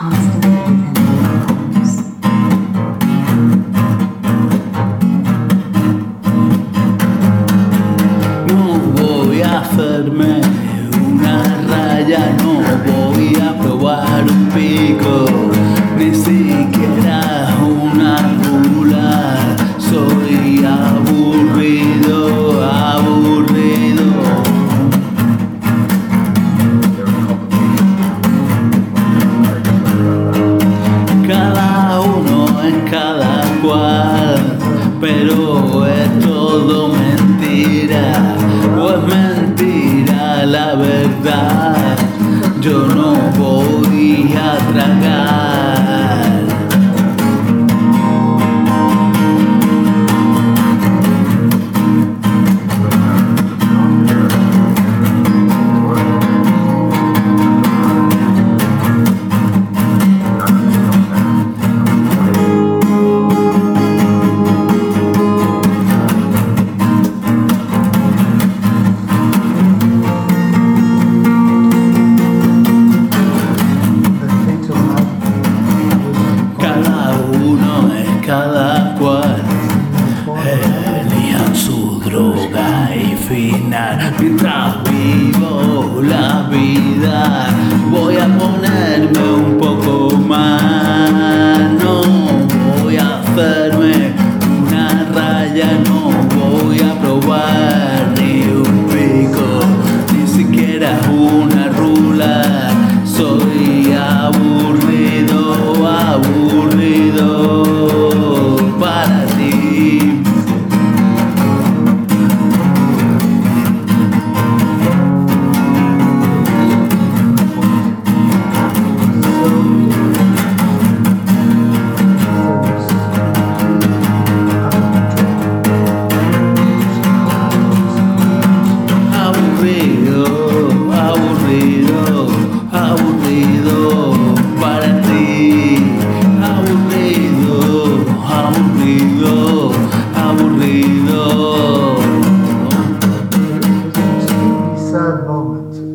constantly within ourselves. No voy a hacerme una raya, no cada cual, pero esto mientras vivo la vida. Voy a ponerme un poco más, no voy a hacerme una raya, no voy a probar ni un pico, ni siquiera una rula. Soy aburrido. It's a sad moment.